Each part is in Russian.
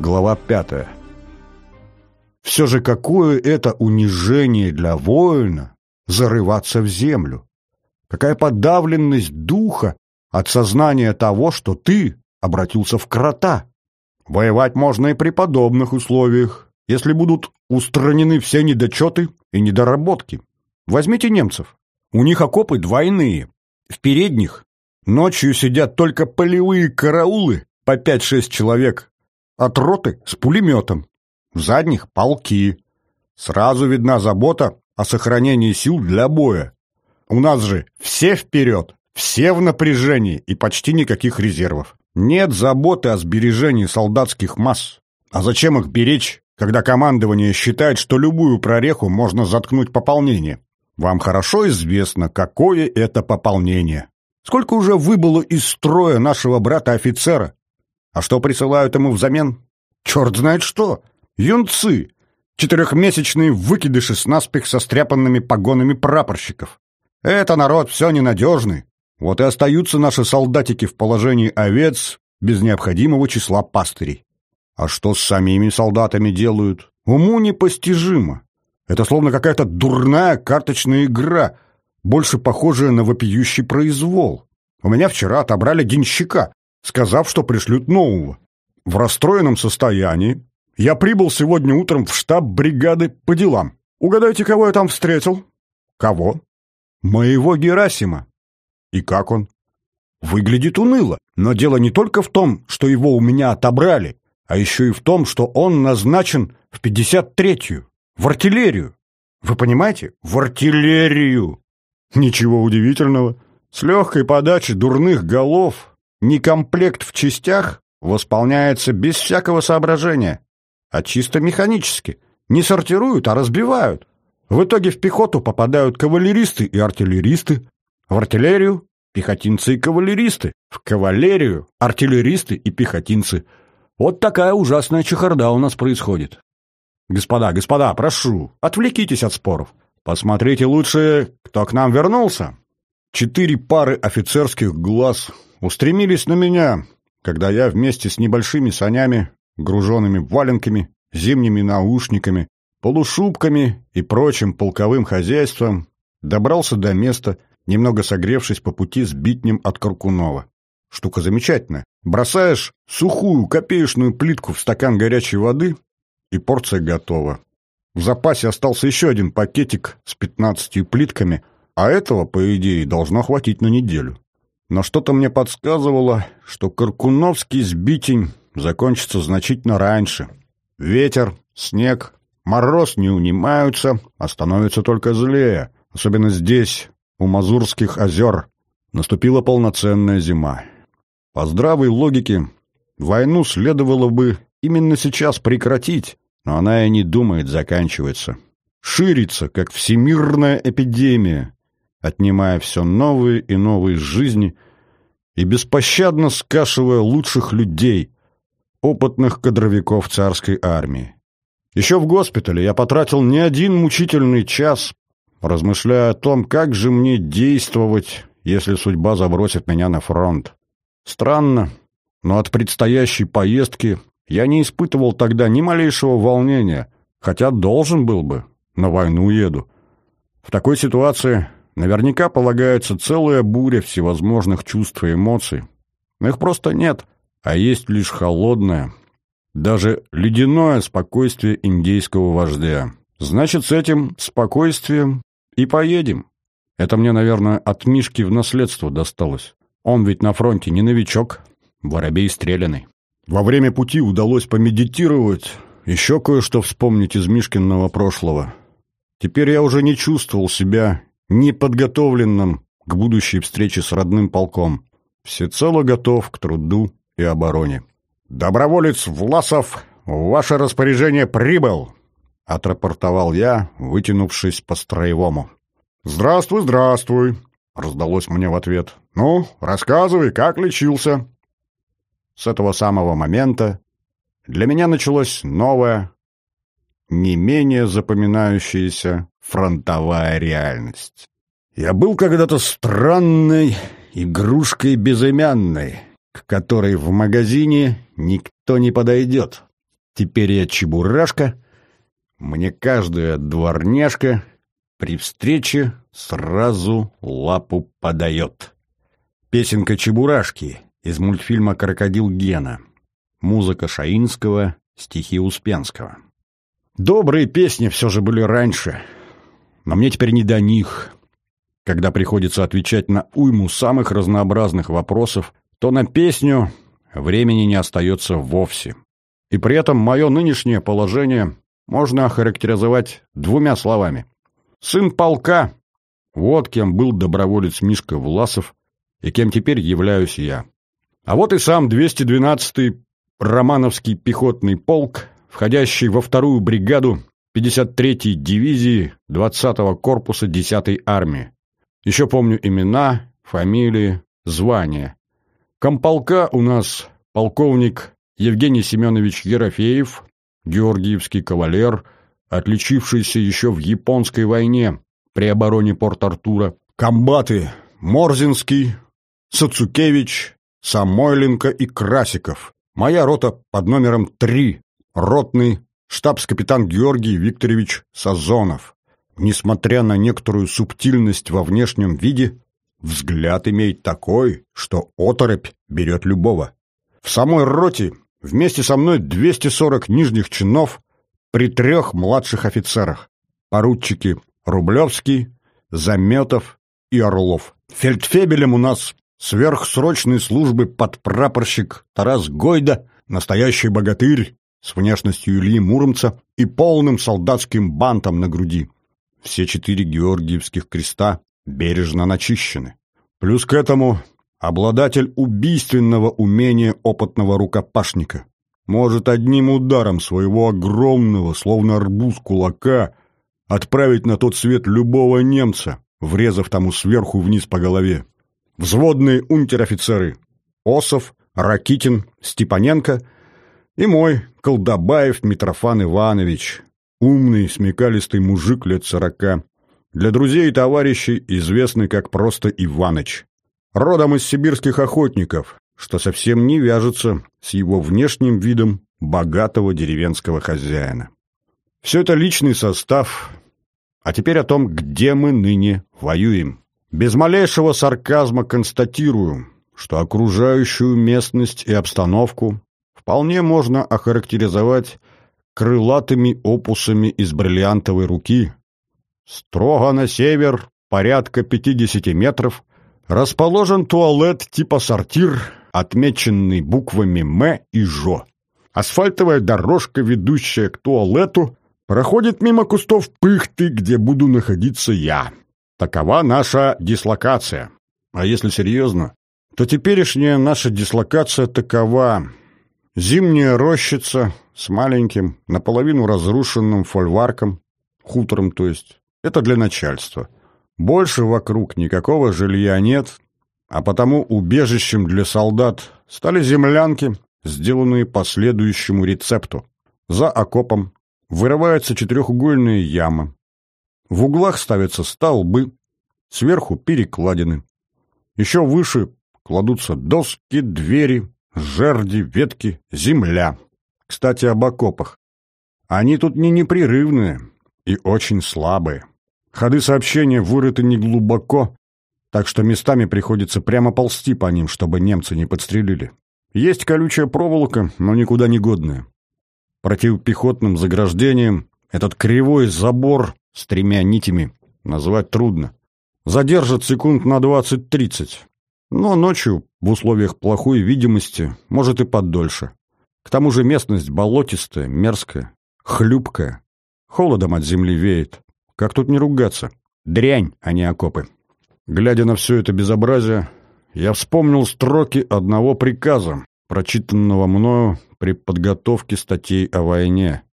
Глава пятая. Все же какое это унижение для воина зарываться в землю. Какая подавленность духа от сознания того, что ты обратился в крота. Воевать можно и при подобных условиях, если будут устранены все недочеты и недоработки. Возьмите немцев. У них окопы двойные. В передних ночью сидят только полевые караулы по 5-6 человек от роты с пулеметом. В задних — полки. Сразу видна забота о сохранении сил для боя. У нас же все вперед, все в напряжении и почти никаких резервов. Нет заботы о сбережении солдатских масс. А зачем их беречь, когда командование считает, что любую прореху можно заткнуть пополнение? Вам хорошо известно, какое это пополнение. Сколько уже выбыло из строя нашего брата-офицера? А что присылают ему взамен? Черт знает что! Юнцы! Четырехмесячные выкидыши с наспех состряпанными погонами прапорщиков. Это народ все ненадежный. Вот и остаются наши солдатики в положении овец без необходимого числа пастырей. А что с самими солдатами делают? Уму непостижимо. Это словно какая-то дурная карточная игра, больше похожая на вопиющий произвол. У меня вчера отобрали денщика, сказав, что пришлют нового. В расстроенном состоянии я прибыл сегодня утром в штаб бригады по делам. Угадайте, кого я там встретил? Кого? Моего Герасима. И как он? Выглядит уныло, но дело не только в том, что его у меня отобрали, а еще и в том, что он назначен в 53-ю, в артиллерию. Вы понимаете? В артиллерию! Ничего удивительного. С легкой подачи дурных голов некомплект в частях восполняется без всякого соображения, а чисто механически. Не сортируют, а разбивают. В итоге в пехоту попадают кавалеристы и артиллеристы, в артиллерию — пехотинцы и кавалеристы, в кавалерию — артиллеристы и пехотинцы. Вот такая ужасная чехарда у нас происходит. Господа, господа, прошу, отвлекитесь от споров. Посмотрите лучше, кто к нам вернулся. Четыре пары офицерских глаз устремились на меня, когда я вместе с небольшими санями, груженными валенками, зимними наушниками, полушубками и прочим полковым хозяйством добрался до места, немного согревшись по пути с битнем от Каркунова. Штука замечательная. Бросаешь сухую копеечную плитку в стакан горячей воды, и порция готова. В запасе остался еще один пакетик с пятнадцатью плитками, а этого, по идее, должно хватить на неделю. Но что-то мне подсказывало, что Каркуновский сбитень закончится значительно раньше. Ветер, снег, Мороз не унимаются, а становится только злее. Особенно здесь, у Мазурских озер. Наступила полноценная зима. По здравой логике, войну следовало бы именно сейчас прекратить, но она и не думает заканчиваться. Ширится, как всемирная эпидемия, отнимая все новые и новые жизни и беспощадно скашивая лучших людей, опытных кадровиков царской армии. Еще в госпитале я потратил не один мучительный час, размышляя о том, как же мне действовать, если судьба забросит меня на фронт. Странно, но от предстоящей поездки я не испытывал тогда ни малейшего волнения, хотя должен был бы, на войну еду. В такой ситуации наверняка полагается целая буря всевозможных чувств и эмоций. Но их просто нет, а есть лишь холодная, даже ледяное спокойствие индейского вождя. Значит, с этим спокойствием и поедем. Это мне, наверное, от Мишки в наследство досталось. Он ведь на фронте не новичок, воробей стреляный. Во время пути удалось помедитировать, еще кое-что вспомнить из Мишкиного прошлого. Теперь я уже не чувствовал себя неподготовленным к будущей встрече с родным полком. Всецело готов к труду и обороне. «Доброволец Власов, в ваше распоряжение прибыл!» — отрапортовал я, вытянувшись по-строевому. «Здравствуй, здравствуй!» — раздалось мне в ответ. «Ну, рассказывай, как лечился?» С этого самого момента для меня началась новая, не менее запоминающаяся фронтовая реальность. Я был когда-то странной игрушкой безымянной, к которой в магазине никто не подойдет. Теперь я чебурашка, мне каждая дворняжка при встрече сразу лапу подает. Песенка Чебурашки из мультфильма «Крокодил Гена». Музыка Шаинского, стихи Успенского. Добрые песни все же были раньше, но мне теперь не до них. Когда приходится отвечать на уйму самых разнообразных вопросов, то на песню времени не остается вовсе. И при этом мое нынешнее положение можно охарактеризовать двумя словами. Сын полка. Вот кем был доброволец Мишка Власов и кем теперь являюсь я. А вот и сам 212-й Романовский пехотный полк, входящий во вторую бригаду 53-й дивизии 20-го корпуса 10-й армии. Еще помню имена, фамилии, звания. Комполка у нас полковник Евгений Семенович Ерофеев, георгиевский кавалер, отличившийся еще в Японской войне при обороне Порт-Артура, комбаты Морзинский, Сацукевич, Самойленко и Красиков. Моя рота под номером 3, ротный штабс-капитан Георгий Викторович Сазонов. Несмотря на некоторую субтильность во внешнем виде, взгляд имеет такой, что оторопь берет любого. В самой роте Вместе со мной 240 нижних чинов при трех младших офицерах. Поручики Рублевский, Заметов и Орлов. Фельдфебелем у нас сверхсрочной службы подпрапорщик Тарас Гойда, настоящий богатырь с внешностью Ильи Муромца и полным солдатским бантом на груди. Все четыре георгиевских креста бережно начищены. Плюс к этому обладатель убийственного умения опытного рукопашника. Может одним ударом своего огромного, словно арбуз кулака, отправить на тот свет любого немца, врезав тому сверху вниз по голове. Взводные унтер-офицеры Осов, Ракитин, Степаненко и мой Колдобаев Митрофан Иванович, умный, смекалистый мужик лет сорока, для друзей и товарищей известный как просто Иваныч родом из сибирских охотников, что совсем не вяжется с его внешним видом богатого деревенского хозяина. Все это личный состав, а теперь о том, где мы ныне воюем. Без малейшего сарказма констатирую, что окружающую местность и обстановку вполне можно охарактеризовать крылатыми опусами из бриллиантовой руки. Строго на север, порядка 50 метров, расположен туалет типа сортир, отмеченный буквами «М» и «Жо». Асфальтовая дорожка, ведущая к туалету, проходит мимо кустов пыхты, где буду находиться я. Такова наша дислокация. А если серьезно, то теперешняя наша дислокация такова. Зимняя рощица с маленьким, наполовину разрушенным фольварком, хутором то есть, это для начальства. Больше вокруг никакого жилья нет, а потому убежищем для солдат стали землянки, сделанные по следующему рецепту. За окопом вырывается четырехугольная яма. В углах ставятся столбы, сверху перекладины. Еще выше кладутся доски, двери, жерди, ветки, земля. Кстати, об окопах. Они тут не непрерывные и очень слабые. Ходы сообщения вырыты неглубоко, так что местами приходится прямо ползти по ним, чтобы немцы не подстрелили. Есть колючая проволока, но никуда не годная. Противопехотным заграждением этот кривой забор с тремя нитями назвать трудно. Задержит секунд на 20-30. Но ночью, в условиях плохой видимости, может и подольше. К тому же местность болотистая, мерзкая, хлюпкая. Холодом от земли веет. Как тут не ругаться? Дрянь, а не окопы. Глядя на все это безобразие, я вспомнил строки одного приказа, прочитанного мною при подготовке статей о войне.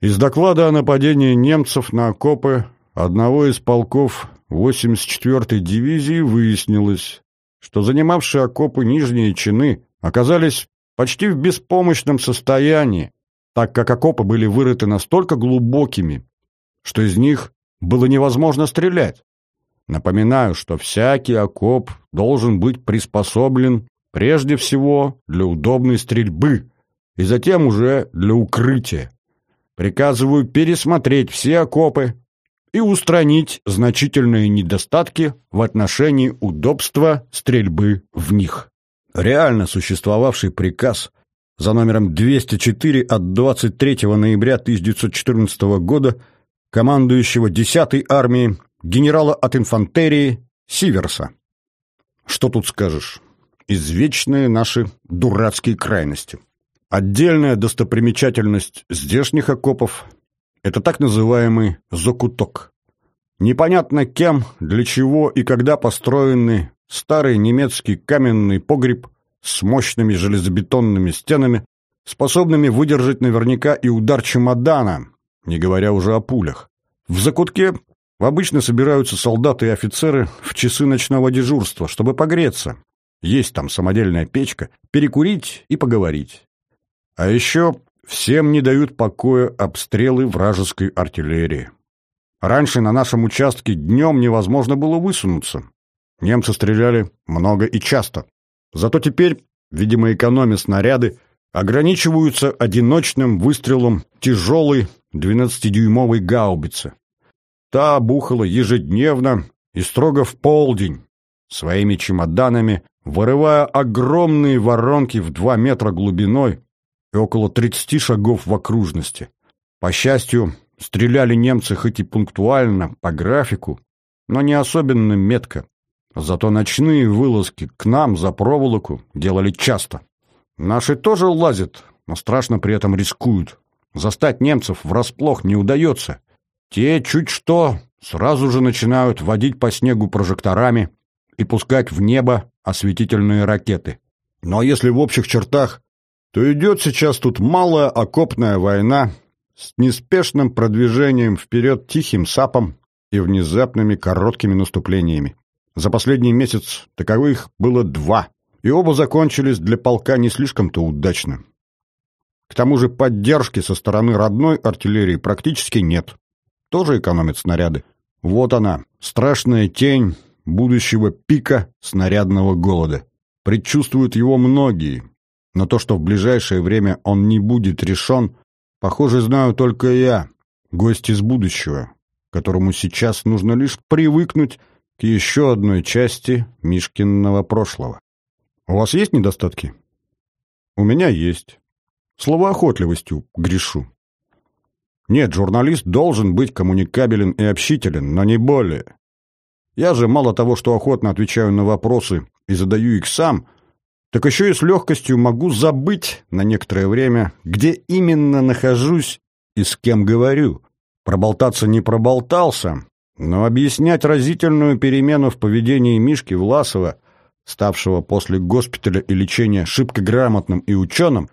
Из доклада о нападении немцев на окопы одного из полков 84-й дивизии выяснилось, что занимавшие окопы нижние чины оказались почти в беспомощном состоянии, так как окопы были вырыты настолько глубокими, что из них было невозможно стрелять. Напоминаю, что всякий окоп должен быть приспособлен прежде всего для удобной стрельбы, и затем уже для укрытия. Приказываю пересмотреть все окопы и устранить значительные недостатки в отношении удобства стрельбы в них. Реально существовавший приказ за номером 204 от 23 ноября 1914 года командующего 10-й армией генерала от инфантерии Сиверса. Что тут скажешь? Извечные наши дурацкие крайности. Отдельная достопримечательность здешних окопов – это так называемый закуток. Непонятно кем, для чего и когда построенный старый немецкий каменный погреб с мощными железобетонными стенами, способными выдержать наверняка и удар чемодана, не говоря уже о пулях. В закутке обычно собираются солдаты и офицеры в часы ночного дежурства, чтобы погреться. Есть там самодельная печка, перекурить и поговорить. А еще всем не дают покоя обстрелы вражеской артиллерии. Раньше на нашем участке днем невозможно было высунуться. Немцы стреляли много и часто. Зато теперь, видимо, экономя снаряды, ограничиваются одиночным выстрелом тяжелой 12-дюймовой гаубицы. Та бухала ежедневно и строго в полдень, своими чемоданами, вырывая огромные воронки в два метра глубиной и около 30 шагов в окружности. По счастью, стреляли немцы хоть и пунктуально, по графику, но не особенно метко. Зато ночные вылазки к нам за проволоку делали часто. Наши тоже лазят, но страшно при этом рискуют. Застать немцев врасплох не удается. Те чуть что сразу же начинают водить по снегу прожекторами и пускать в небо осветительные ракеты. Но если в общих чертах, то идет сейчас тут малая окопная война с неспешным продвижением вперед тихим сапом и внезапными короткими наступлениями. За последний месяц таковых было два, и оба закончились для полка не слишком-то удачно. К тому же поддержки со стороны родной артиллерии практически нет. Тоже экономят снаряды. Вот она, страшная тень будущего пика снарядного голода. Предчувствуют его многие, но то, что в ближайшее время он не будет решен, похоже, знаю только я, гость из будущего, которому сейчас нужно лишь привыкнуть к еще одной части Мишкиного прошлого. У вас есть недостатки? У меня есть. Словоохотливостью грешу. Нет, журналист должен быть коммуникабелен и общителен, но не более. Я же мало того, что охотно отвечаю на вопросы и задаю их сам, так еще и с легкостью могу забыть на некоторое время, где именно нахожусь и с кем говорю. Проболтаться не проболтался, но объяснять разительную перемену в поведении Мишки Власова, ставшего после госпиталя и лечения шибко грамотным и ученым,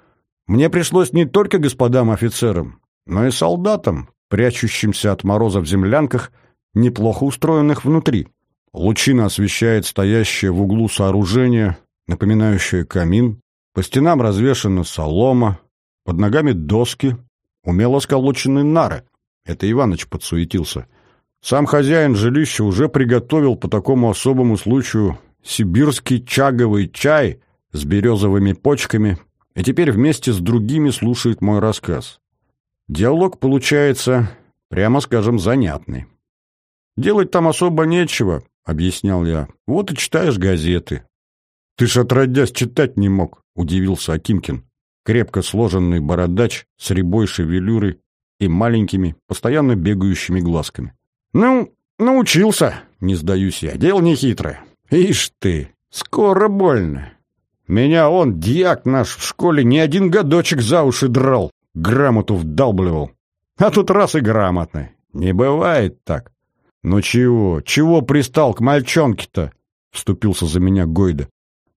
мне пришлось не только господам офицерам, но и солдатам, прячущимся от мороза в землянках, неплохо устроенных внутри. Лучина освещает стоящее в углу сооружение, напоминающее камин, по стенам развешана солома, под ногами доски, умело сколочены нары. Это Иваныч подсуетился — сам хозяин жилища уже приготовил по такому особому случаю сибирский чаговый чай с березовыми почками и теперь вместе с другими слушает мой рассказ. Диалог получается, прямо скажем, занятный. «Делать там особо нечего», — объяснял я. «Вот и читаешь газеты». «Ты ж отродясь читать не мог», — удивился Акимкин. Крепко сложенный бородач с рябой шевелюрой и маленькими, постоянно бегающими глазками. «Ну, научился, не сдаюсь я, дело нехитрое. Ишь ты, скоро больно. Меня он, дьяк наш, в школе не один годочек за уши драл, грамоту вдалбливал. А тут раз и грамотный. Не бывает так. Ну чего, чего пристал к мальчонке-то? Вступился за меня Гойда.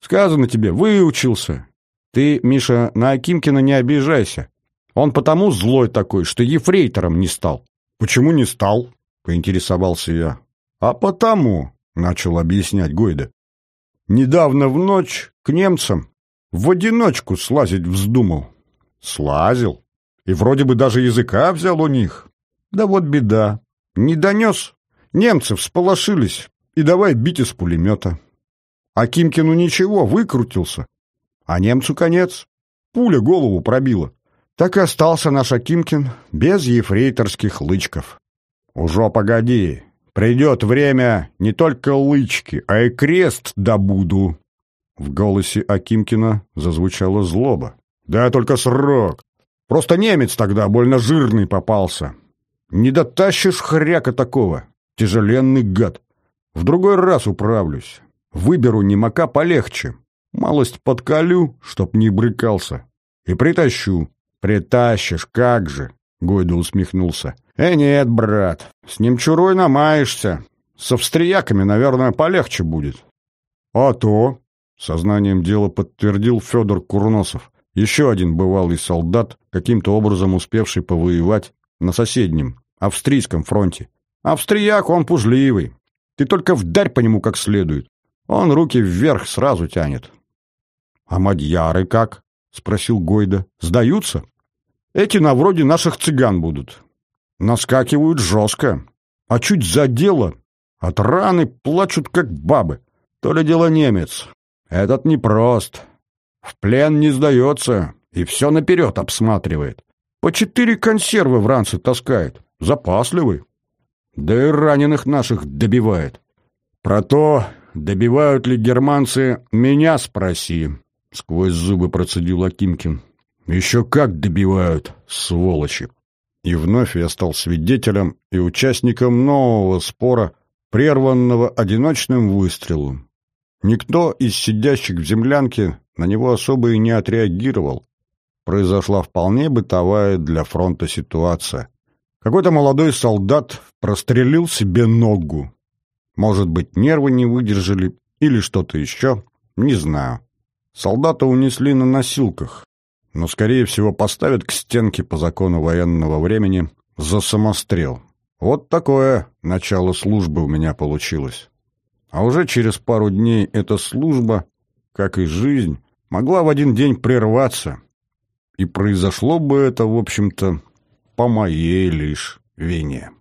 Сказано тебе, выучился. Ты, Миша, на Акимкина не обижайся. Он потому злой такой, что ефрейтором не стал. Почему не стал? поинтересовался я. «А потому», — начал объяснять Гойда, — «недавно в ночь к немцам в одиночку слазить вздумал». «Слазил? И вроде бы даже языка взял у них. Да вот беда. Не донес. Немцы всполошились и давай бить из пулемета. А Кимкину ничего, выкрутился. А немцу конец. пуля голову пробила. Так и остался наш Акимкин без ефрейторских лычков. Уже погоди, придет время не только лычки, а и крест добуду. В голосе Акимкина зазвучала злоба. Да только срок. Просто немец тогда больно жирный попался. Не дотащишь хряка такого. Тяжеленный гад. В другой раз управлюсь. Выберу немака полегче. Малость подколю, чтоб не брыкался. И притащу. Притащишь, как же, — Гойда усмехнулся. Э, нет, брат, с ним чурой намаешься. С австрияками, наверное, полегче будет. А то, — сознанием дела подтвердил Федор Курносов. Еще один бывалый солдат, каким-то образом успевший повоевать на соседнем, австрийском фронте. Австрияк, он пужливый. Ты только вдарь по нему как следует. Он руки вверх сразу тянет. — А мадьяры как? — спросил Гойда. — Сдаются? Эти на вроде наших цыган будут. Наскакивают жестко. А чуть за дело, от раны плачут как бабы. То ли дело немец. Этот непрост. В плен не сдается и все наперед обсматривает. По четыре консервы в ранце таскает. Запасливый. Да и раненых наших добивает. Про то, добивают ли германцы, меня спроси. Сквозь зубы процедил Акимкин. Еще как добивают, сволочи. И вновь я стал свидетелем и участником нового спора, прерванного одиночным выстрелом. Никто из сидящих в землянке на него особо и не отреагировал. Произошла вполне бытовая для фронта ситуация. Какой-то молодой солдат прострелил себе ногу. Может быть, нервы не выдержали или что-то еще, не знаю. Солдата унесли на носилках, но, скорее всего, поставят к стенке по закону военного времени за самострел. Вот такое начало службы у меня получилось. А уже через пару дней эта служба, как и жизнь, могла в один день прерваться. И произошло бы это, в общем-то, по моей лишь вине.